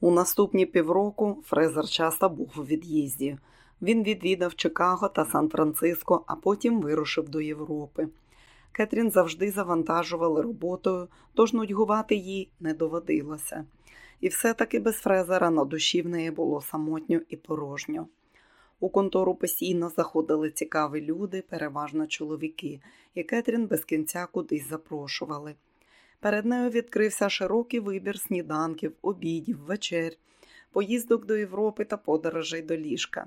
У наступні півроку Фрезер часто був у від'їзді. Він відвідав Чикаго та Сан-Франциско, а потім вирушив до Європи. Кетрін завжди завантажували роботою, тож нудьгувати їй не доводилося. І все-таки без Фрезера на душі в неї було самотньо і порожньо. У контору постійно заходили цікаві люди, переважно чоловіки, і Кетрін без кінця кудись запрошували. Перед нею відкрився широкий вибір сніданків, обідів, вечер, поїздок до Європи та подорожей до ліжка.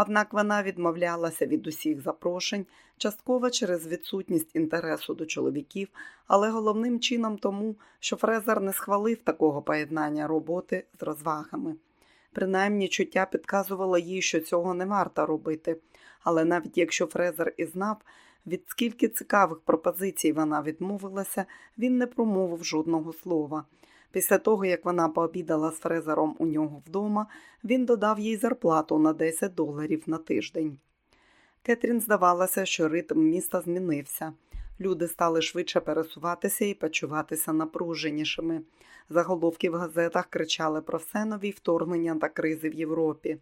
Однак вона відмовлялася від усіх запрошень, частково через відсутність інтересу до чоловіків, але головним чином тому, що Фрезер не схвалив такого поєднання роботи з розвагами. Принаймні чуття підказувало їй, що цього не варто робити, але навіть якщо Фрезер і знав, від скільки цікавих пропозицій вона відмовилася, він не промовив жодного слова. Після того, як вона пообідала з Фрезером у нього вдома, він додав їй зарплату на 10 доларів на тиждень. Кетрін здавалося, що ритм міста змінився. Люди стали швидше пересуватися і почуватися напруженішими. Заголовки в газетах кричали про все нові вторгнення та кризи в Європі.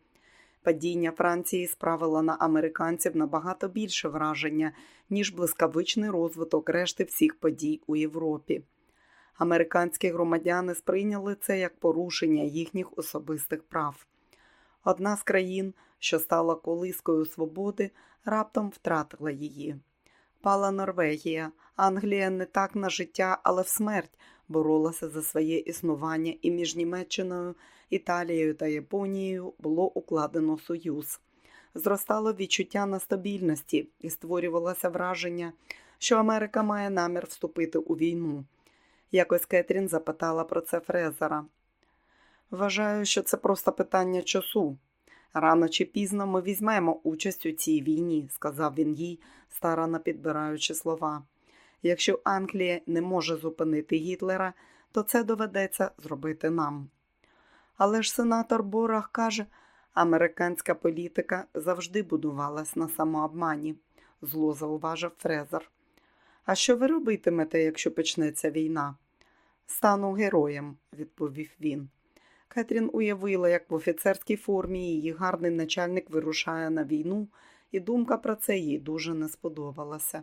Падіння Франції справило на американців набагато більше враження, ніж блискавичний розвиток решти всіх подій у Європі. Американські громадяни сприйняли це як порушення їхніх особистих прав. Одна з країн, що стала колискою свободи, раптом втратила її. Пала Норвегія, Англія не так на життя, але в смерть боролася за своє існування, і між Німеччиною, Італією та Японією було укладено союз. Зростало відчуття нестабільності і створювалося враження, що Америка має намір вступити у війну. Якось Кетрін запитала про це Фрезера. Вважаю, що це просто питання часу. Рано чи пізно ми візьмемо участь у цій війні, сказав він їй, старано підбираючи слова. Якщо Англія не може зупинити Гітлера, то це доведеться зробити нам. Але ж сенатор Борах каже, американська політика завжди будувалась на самообмані, зло зауважив Фрезер. А що ви робитимете, якщо почнеться війна? Стану героєм, відповів він. Кетрін уявила, як в офіцерській формі її гарний начальник вирушає на війну, і думка про це їй дуже не сподобалася.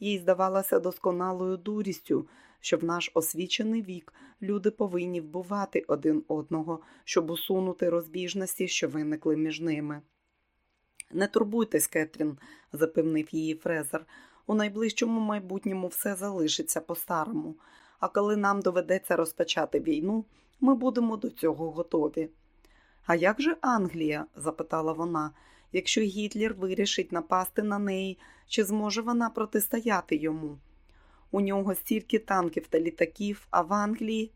Їй здавалося досконалою дурістю, що в наш освічений вік люди повинні вбивати один одного, щоб усунути розбіжності, що виникли між ними. Не турбуйтесь, Кетрін, запевнив її Фрезер. У найближчому майбутньому все залишиться по-старому, а коли нам доведеться розпочати війну, ми будемо до цього готові. А як же Англія? запитала вона, якщо Гітлер вирішить напасти на неї, чи зможе вона протистояти йому? У нього стільки танків та літаків, а в Англії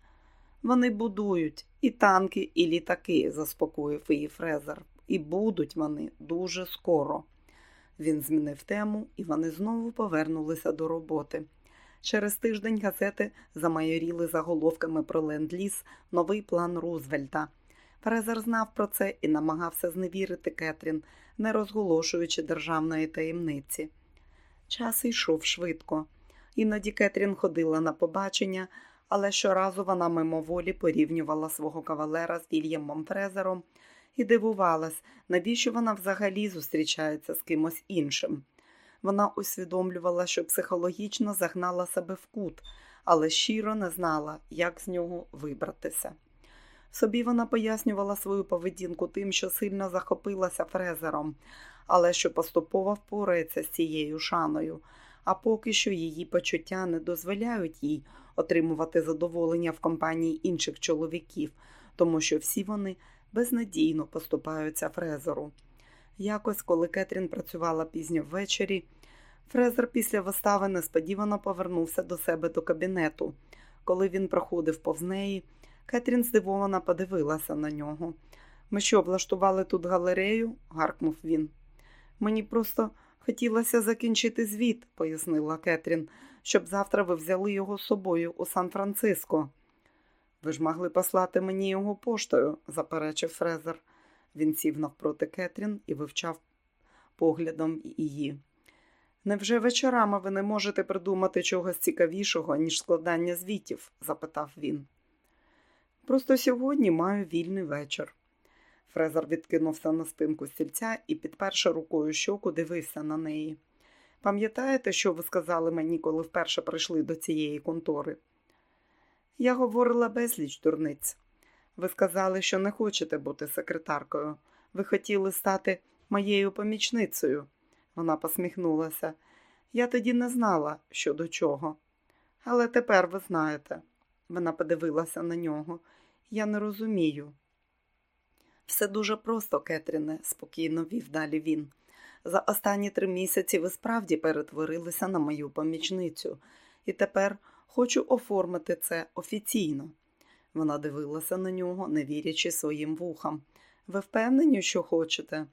вони будують і танки, і літаки, заспокоїв її Фрезер. І будуть вони дуже скоро. Він змінив тему, і вони знову повернулися до роботи. Через тиждень газети замайоріли заголовками про ленд-ліз новий план Рузвельта. Фрезер знав про це і намагався зневірити Кетрін, не розголошуючи державної таємниці. Час йшов швидко. Іноді Кетрін ходила на побачення, але щоразу вона мимоволі порівнювала свого кавалера з Вільямом Фрезером і дивувалась, навіщо вона взагалі зустрічається з кимось іншим. Вона усвідомлювала, що психологічно загнала себе в кут, але щиро не знала, як з нього вибратися. Собі вона пояснювала свою поведінку тим, що сильно захопилася Фрезером, але що поступово впорається з цією шаною, а поки що її почуття не дозволяють їй отримувати задоволення в компанії інших чоловіків, тому що всі вони безнадійно поступаються Фрезеру. Якось, коли Кетрін працювала пізньо ввечері, Фрезер після вистави несподівано повернувся до себе до кабінету. Коли він проходив повз неї, Кетрін здивовано подивилася на нього. Ми що, влаштували тут галерею? гаркнув він. Мені просто хотілося закінчити звіт, пояснила Кетрін, щоб завтра ви взяли його з собою у Сан-Франциско. Ви ж могли послати мені його поштою, заперечив Фрезер. Він сів навпроти Кетрін і вивчав поглядом її. Невже вечорами ви не можете придумати чогось цікавішого, ніж складання звітів? запитав він. Просто сьогодні маю вільний вечір. Фрезер відкинувся на спинку стільця і, підперши рукою щоку, дивився на неї. Пам'ятаєте, що ви сказали мені, коли вперше прийшли до цієї контори? Я говорила безліч дурниць. Ви сказали, що не хочете бути секретаркою. Ви хотіли стати моєю помічницею. Вона посміхнулася. Я тоді не знала, що до чого. Але тепер ви знаєте. Вона подивилася на нього. Я не розумію. Все дуже просто, Кетріне, спокійно вів далі він. За останні три місяці ви справді перетворилися на мою помічницю, і тепер хочу оформити це офіційно. Вона дивилася на нього, не вірячи своїм вухам. Ви впевнені, що хочете?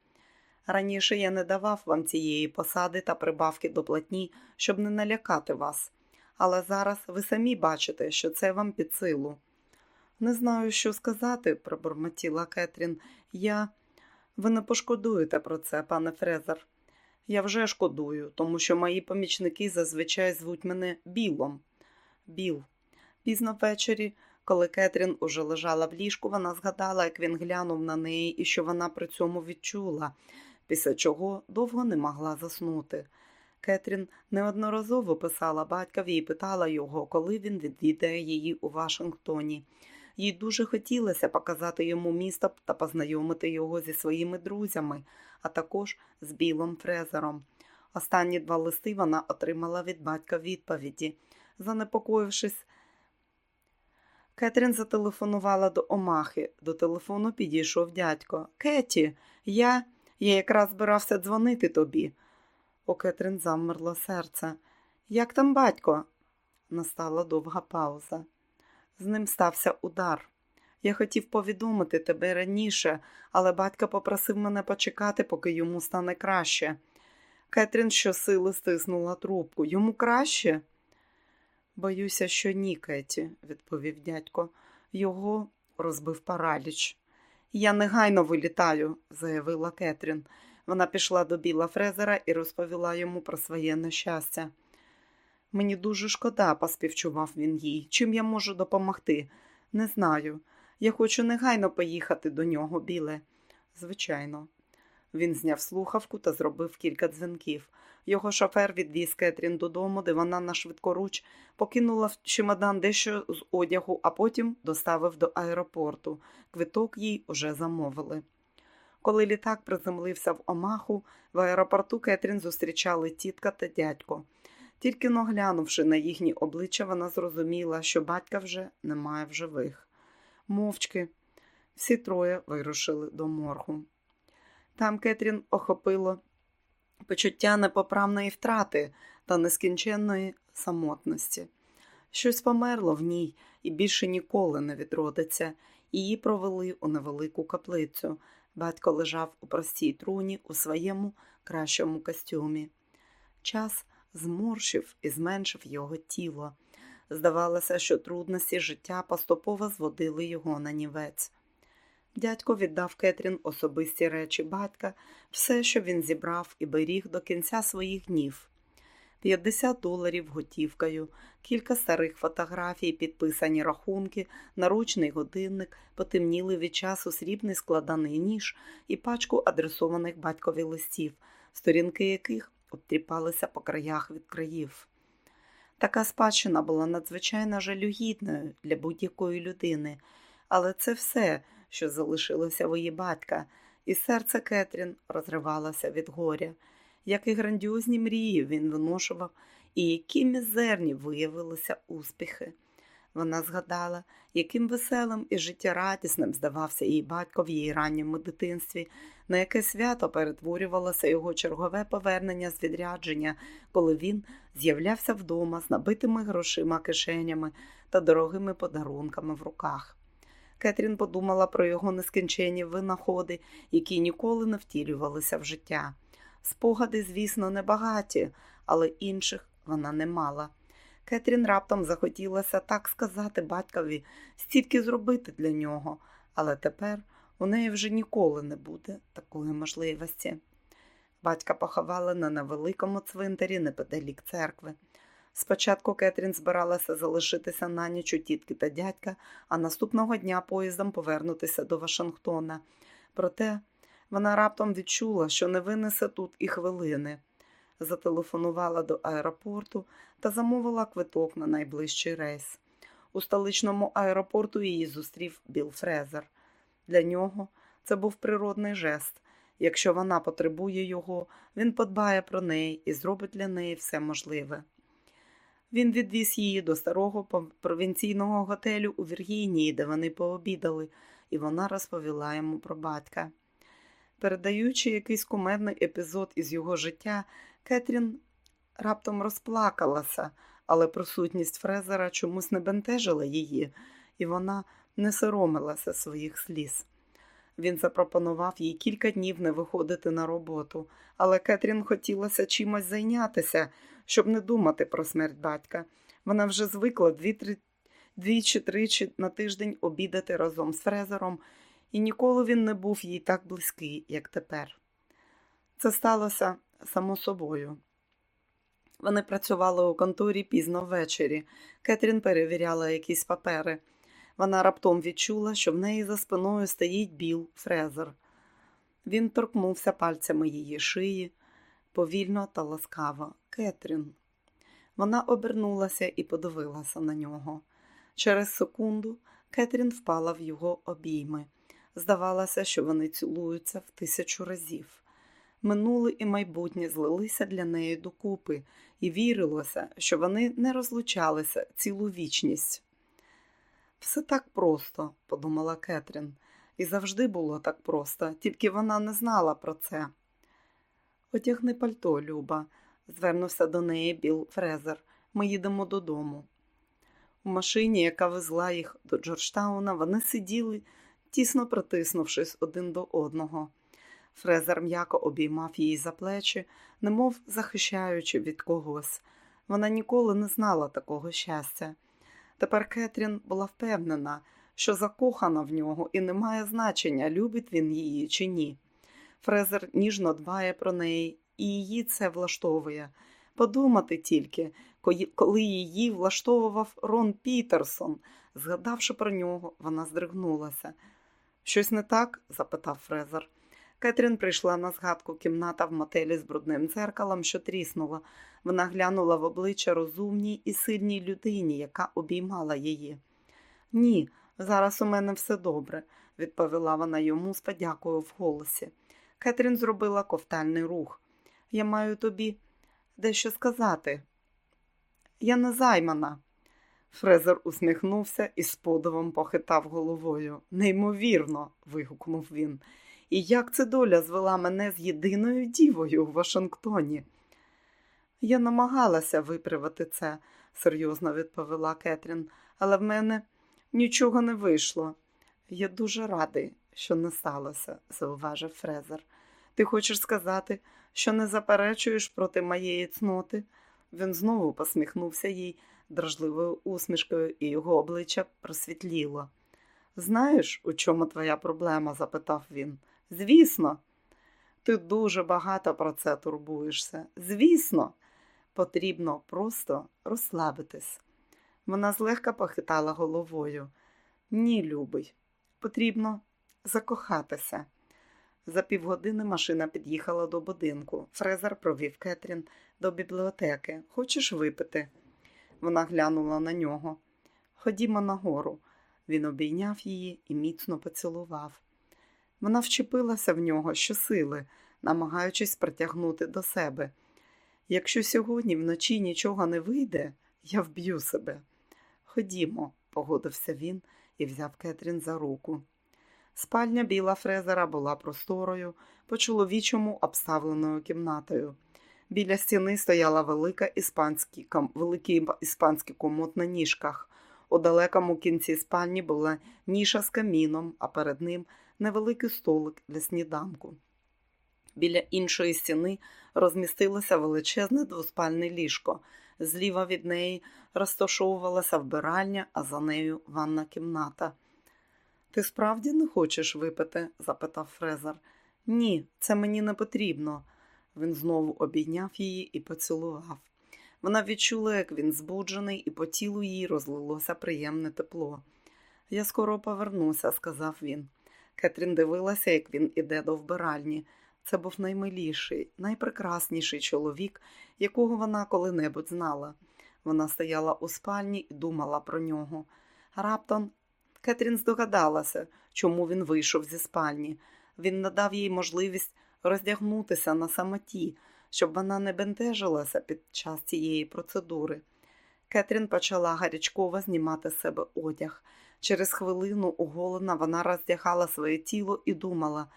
Раніше я не давав вам цієї посади та прибавки до платні, щоб не налякати вас, але зараз ви самі бачите, що це вам під силу. Не знаю, що сказати, пробормотіла Кетрін. Я. Ви не пошкодуєте про це, пане Фрезер. Я вже шкодую, тому що мої помічники зазвичай звуть мене Білом. Біл. Пізно ввечері, коли Кетрін уже лежала в ліжку, вона згадала, як він глянув на неї і що вона при цьому відчула, після чого довго не могла заснути. Кетрін неодноразово писала батькові і питала його, коли він відвідає її у Вашингтоні. Їй дуже хотілося показати йому місто та познайомити його зі своїми друзями, а також з Білом Фрезером. Останні два листи вона отримала від батька відповіді. Занепокоївшись, Кетрін зателефонувала до Омахи. До телефону підійшов дядько. Кеті, я Я якраз збирався дзвонити тобі. У Кетрін замерло серце. Як там батько? Настала довга пауза. З ним стався удар. Я хотів повідомити тебе раніше, але батько попросив мене почекати, поки йому стане краще. Кетрін щосили стиснула трубку. Йому краще? Боюся, що ні, Кеті, відповів дядько. Його розбив параліч. Я негайно вилітаю, заявила Кетрін. Вона пішла до біла Фрезера і розповіла йому про своє нещастя. Мені дуже шкода, поспівчував він їй. Чим я можу допомогти? Не знаю. Я хочу негайно поїхати до нього, біле. Звичайно. Він зняв слухавку та зробив кілька дзвінків. Його шофер відвіз Кетрін додому, де вона на швидкоруч покинула в чемодан дещо з одягу, а потім доставив до аеропорту. Квиток їй уже замовили. Коли літак приземлився в Омаху, в аеропорту Кетрін зустрічали тітка та дядько. Тільки наглянувши на їхні обличчя, вона зрозуміла, що батька вже немає в живих. Мовчки, всі троє вирушили до моргу. Там Кетрін охопило почуття непоправної втрати та нескінченної самотності. Щось померло в ній і більше ніколи не відродиться. Її провели у невелику каплицю. Батько лежав у простій труні у своєму кращому костюмі. Час зморщив і зменшив його тіло. Здавалося, що трудності життя поступово зводили його на нівець. Дядько віддав Кетрін особисті речі батька, все, що він зібрав і беріг до кінця своїх днів. 50 доларів готівкою, кілька старих фотографій, підписані рахунки, наручний годинник, потемніли від часу срібний складаний ніж і пачку адресованих батькові листів, сторінки яких обтріпалися по краях від країв. Така спадщина була надзвичайно жалюгідною для будь-якої людини, але це все, що залишилося в її батька, і серце Кетрін розривалося від горя. Які грандіозні мрії він виношував, і які мізерні виявилися успіхи. Вона згадала, яким веселим і життєрадісним здавався її батько в її ранньому дитинстві, на яке свято перетворювалося його чергове повернення з відрядження, коли він з'являвся вдома з набитими грошима кишенями та дорогими подарунками в руках. Кетрін подумала про його нескінченні винаходи, які ніколи не втілювалися в життя. Спогади, звісно, небагаті, але інших вона не мала. Кетрін раптом захотілося так сказати батькові, стільки зробити для нього, але тепер у неї вже ніколи не буде такої можливості. Батька поховали на невеликому цвинтарі неподалік церкви. Спочатку Кетрін збиралася залишитися на ніч у тітки та дядька, а наступного дня поїздом повернутися до Вашингтона. Проте вона раптом відчула, що не винесе тут і хвилини. Зателефонувала до аеропорту та замовила квиток на найближчий рейс. У столичному аеропорту її зустрів Біл Фрезер. Для нього це був природний жест. Якщо вона потребує його, він подбає про неї і зробить для неї все можливе. Він відвіз її до старого провінційного готелю у Віргінії, де вони пообідали, і вона розповіла йому про батька. Передаючи якийсь кумедний епізод із його життя, Кетрін раптом розплакалася, але присутність Фрезера чомусь не бентежила її, і вона не соромилася своїх сліз. Він запропонував їй кілька днів не виходити на роботу, але Кетрін хотілося чимось зайнятися, щоб не думати про смерть батька. Вона вже звикла двічі-тричі на тиждень обідати разом з Фрезером, і ніколи він не був їй так близький, як тепер. Це сталося само собою. Вони працювали у конторі пізно ввечері. Кетрін перевіряла якісь папери. Вона раптом відчула, що в неї за спиною стоїть біл Фрезер. Він торкнувся пальцями її шиї, повільно та ласкаво. Кетрін. Вона обернулася і подивилася на нього. Через секунду Кетрін впала в його обійми. Здавалося, що вони цілуються в тисячу разів. Минуле і майбутнє злилися для неї докупи, і вірилося, що вони не розлучалися цілу вічність. Все так просто, подумала Кетрін, і завжди було так просто, тільки вона не знала про це. Одягни пальто, Люба, звернувся до неї Біл Фрезер. Ми їдемо додому. У машині, яка везла їх до Джорджтауна, вони сиділи, тісно притиснувшись один до одного. Фрезер м'яко обіймав її за плечі, немов захищаючи від когось. Вона ніколи не знала такого щастя. Тепер Кетрін була впевнена, що закохана в нього і не має значення, любить він її чи ні. Фрезер ніжно дбає про неї, і її це влаштовує. Подумати тільки, коли її влаштовував Рон Пітерсон. Згадавши про нього, вона здригнулася. Щось не так? запитав Фрезер. Кетрін прийшла на згадку кімната в мотелі з брудним дзеркалом, що тріснула. Вона глянула в обличчя розумній і сильній людині, яка обіймала її. Ні, зараз у мене все добре, відповіла вона йому з подякою в голосі. Кетрін зробила ковтальний рух. Я маю тобі дещо сказати. Я не займана. Фрезер усміхнувся і з подивом похитав головою. Неймовірно. вигукнув він. І як це доля звела мене з єдиною дівою в Вашингтоні? Я намагалася виправити це, серйозно відповіла Кетрін, але в мене нічого не вийшло. Я дуже радий, що не сталося, зауважив Фрезер. Ти хочеш сказати, що не заперечуєш проти моєї цноти? Він знову посміхнувся їй дражливою усмішкою, і його обличчя просвітліло. Знаєш, у чому твоя проблема? запитав він. Звісно, ти дуже багато про це турбуєшся. Звісно, потрібно просто розслабитись. Вона злегка похитала головою. Ні, любий, потрібно закохатися. За півгодини машина під'їхала до будинку. Фрезер провів Кетрін до бібліотеки. Хочеш випити? Вона глянула на нього. Ходімо нагору. Він обійняв її і міцно поцілував. Вона вчепилася в нього щосили, намагаючись притягнути до себе. Якщо сьогодні вночі нічого не вийде, я вб'ю себе. Ходімо, погодився він і взяв Кетрін за руку. Спальня біла Фрезера була просторою, по чоловічому обставленою кімнатою. Біля стіни стояла велика іспанський, великий іспанський комод на ніжках. У далекому кінці спальні була ніша з каміном, а перед ним невеликий столик для сніданку. Біля іншої стіни розмістилося величезне двоспальне ліжко. Зліва від неї розташовувалася вбиральня, а за нею ванна кімната. Ти справді не хочеш випити? запитав Фрезер. Ні, це мені не потрібно. Він знову обійняв її і поцілував. Вона відчула, як він збуджений, і по тілу їй розлилося приємне тепло. Я скоро повернуся, сказав він. Кетрін дивилася, як він іде до вбиральні. Це був наймиліший, найпрекрасніший чоловік, якого вона коли-небудь знала. Вона стояла у спальні і думала про нього. Раптом Кетрін здогадалася, чому він вийшов зі спальні. Він надав їй можливість роздягнутися на самоті, щоб вона не бентежилася під час цієї процедури. Кетрін почала гарячково знімати з себе одяг. Через хвилину оголена вона роздягала своє тіло і думала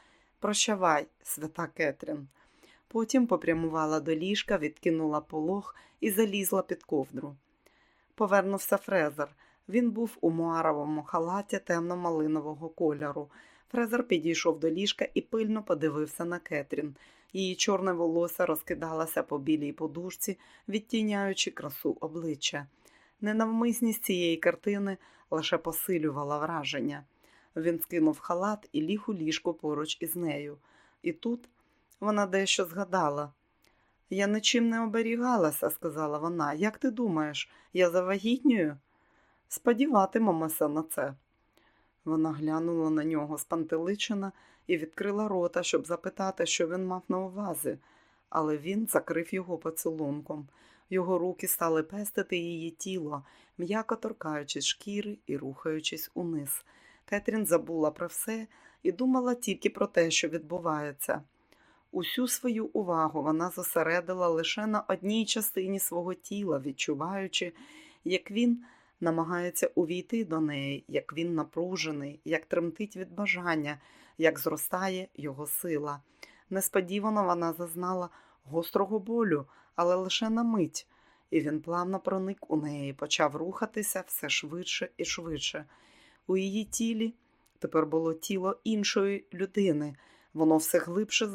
Прощавай, свята Кетрін. Потім попрямувала до ліжка, відкинула полог і залізла під ковдру. Повернувся Фрезер. Він був у муаровому халаті темно-малинового кольору. Фрезер підійшов до ліжка і пильно подивився на Кетрін. Її чорне волосся розкидалося по білій подушці, відтіняючи красу обличчя. Ненавмисність цієї картини лише посилювала враження. Він скинув халат і ліг у ліжко поруч із нею. І тут вона дещо згадала. Я нічим не оберігалася, сказала вона. Як ти думаєш, я завагітнюю? Сподіватимемося на це. Вона глянула на нього спантеличена і відкрила рота, щоб запитати, що він мав на увазі, але він закрив його поцілунком. Його руки стали пестити її тіло, м'яко торкаючись шкіри і рухаючись униз. Кетрін забула про все і думала тільки про те, що відбувається. Усю свою увагу вона зосередила лише на одній частині свого тіла, відчуваючи, як він намагається увійти до неї, як він напружений, як тремтить від бажання, як зростає його сила. Несподівано вона зазнала гострого болю, але лише на мить, і він плавно проник у неї, почав рухатися все швидше і швидше. У її тілі тепер було тіло іншої людини. Воно все глибше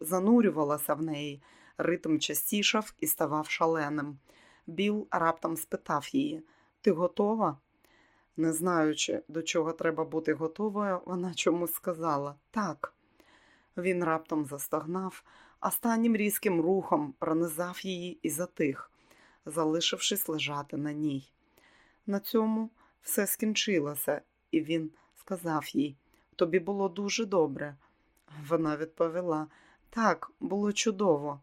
занурювалося в неї, ритм частішав і ставав шаленим. Біл раптом спитав її Ти готова? Не знаючи, до чого треба бути готовою, вона чомусь сказала так. Він раптом застогнав, останнім різким рухом пронизав її і затих, залишившись лежати на ній. На цьому все скінчилося, і він сказав їй Тобі було дуже добре. Вона відповіла так, було чудово.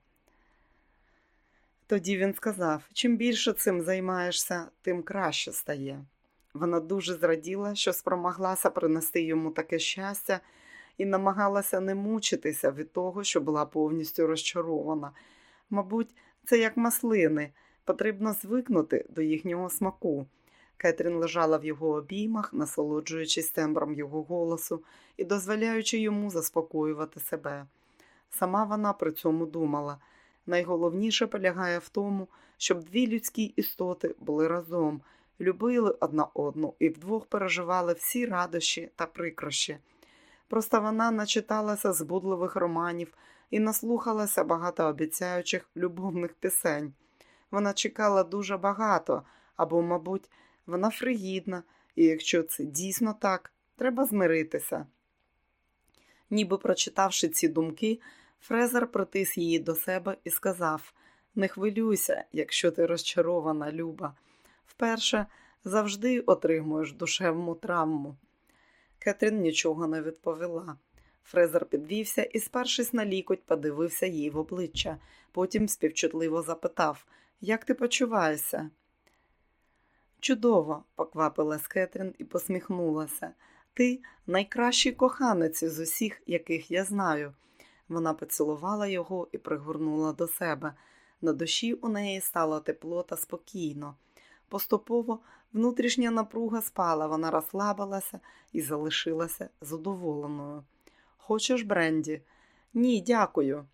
Тоді він сказав чим більше цим займаєшся, тим краще стає. Вона дуже зраділа, що спромоглася принести йому таке щастя і намагалася не мучитися від того, що була повністю розчарована. Мабуть, це як маслини, потрібно звикнути до їхнього смаку. Кетрін лежала в його обіймах, насолоджуючись тембром його голосу і дозволяючи йому заспокоювати себе. Сама вона при цьому думала найголовніше полягає в тому, щоб дві людські істоти були разом, любили одна одну і вдвох переживали всі радощі та прикрощі. Просто вона начиталася збудливих романів і наслухалася багатообіцяючих любовних пісень. Вона чекала дуже багато або, мабуть, вона фригідна, і якщо це дійсно так, треба змиритися. Ніби прочитавши ці думки, Фрезер притис її до себе і сказав Не хвилюйся, якщо ти розчарована, Люба. Вперше завжди отримуєш душевну травму. Кетрін нічого не відповіла. Фрезер підвівся і, спершись на лікоть, подивився їй в обличчя, потім співчутливо запитав Як ти почуваєшся? Чудово, поквапилась Кетрін і посміхнулася. Ти найкращий коханець з усіх, яких я знаю. Вона поцілувала його і пригорнула до себе. На душі у неї стало тепло та спокійно. Поступово внутрішня напруга спала, вона розслабилася і залишилася задоволеною. Хочеш, Бренді? Ні, дякую.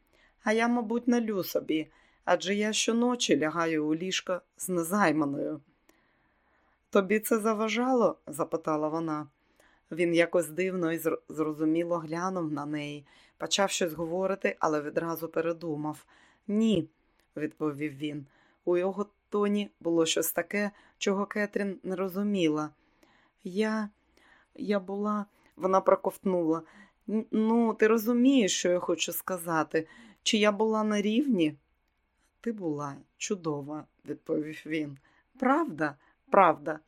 А я, мабуть, налю собі, адже я щоночі лягаю у ліжко з незайманою. Тобі це заважало? запитала вона. Він якось дивно і зрозуміло глянув на неї, почав щось говорити, але відразу передумав. Ні, відповів він. У його тоні було щось таке, чого Кетрін не розуміла. Я я була, вона проковтнула. Ну, ти розумієш, що я хочу сказати, чи я була на рівні? Ти була чудова, відповів він. Правда, правда.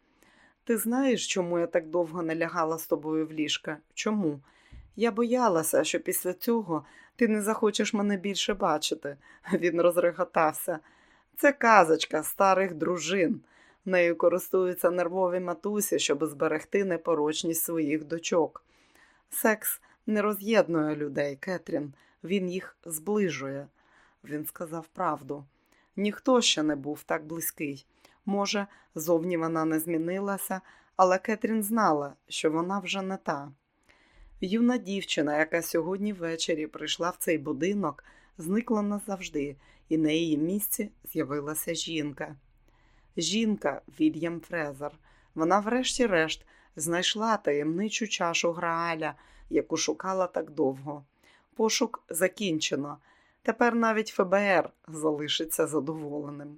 Ти знаєш, чому я так довго не лягала з тобою в ліжка? Чому? Я боялася, що після цього ти не захочеш мене більше бачити. Він розреготався. Це казочка старих дружин. Нею користуються нервові матусі, щоб зберегти непорочність своїх дочок. Секс не роз'єднує людей, Кетрін, він їх зближує. Він сказав правду. Ніхто ще не був так близький. Може, зовні вона не змінилася, але Кетрін знала, що вона вже не та. Юна дівчина, яка сьогодні ввечері прийшла в цей будинок, зникла назавжди, і на її місці з'явилася жінка. Жінка Вільям Фрезер. Вона, врешті-решт, знайшла таємничу чашу Грааля, яку шукала так довго. Пошук закінчено. Тепер навіть ФБР залишиться задоволеним.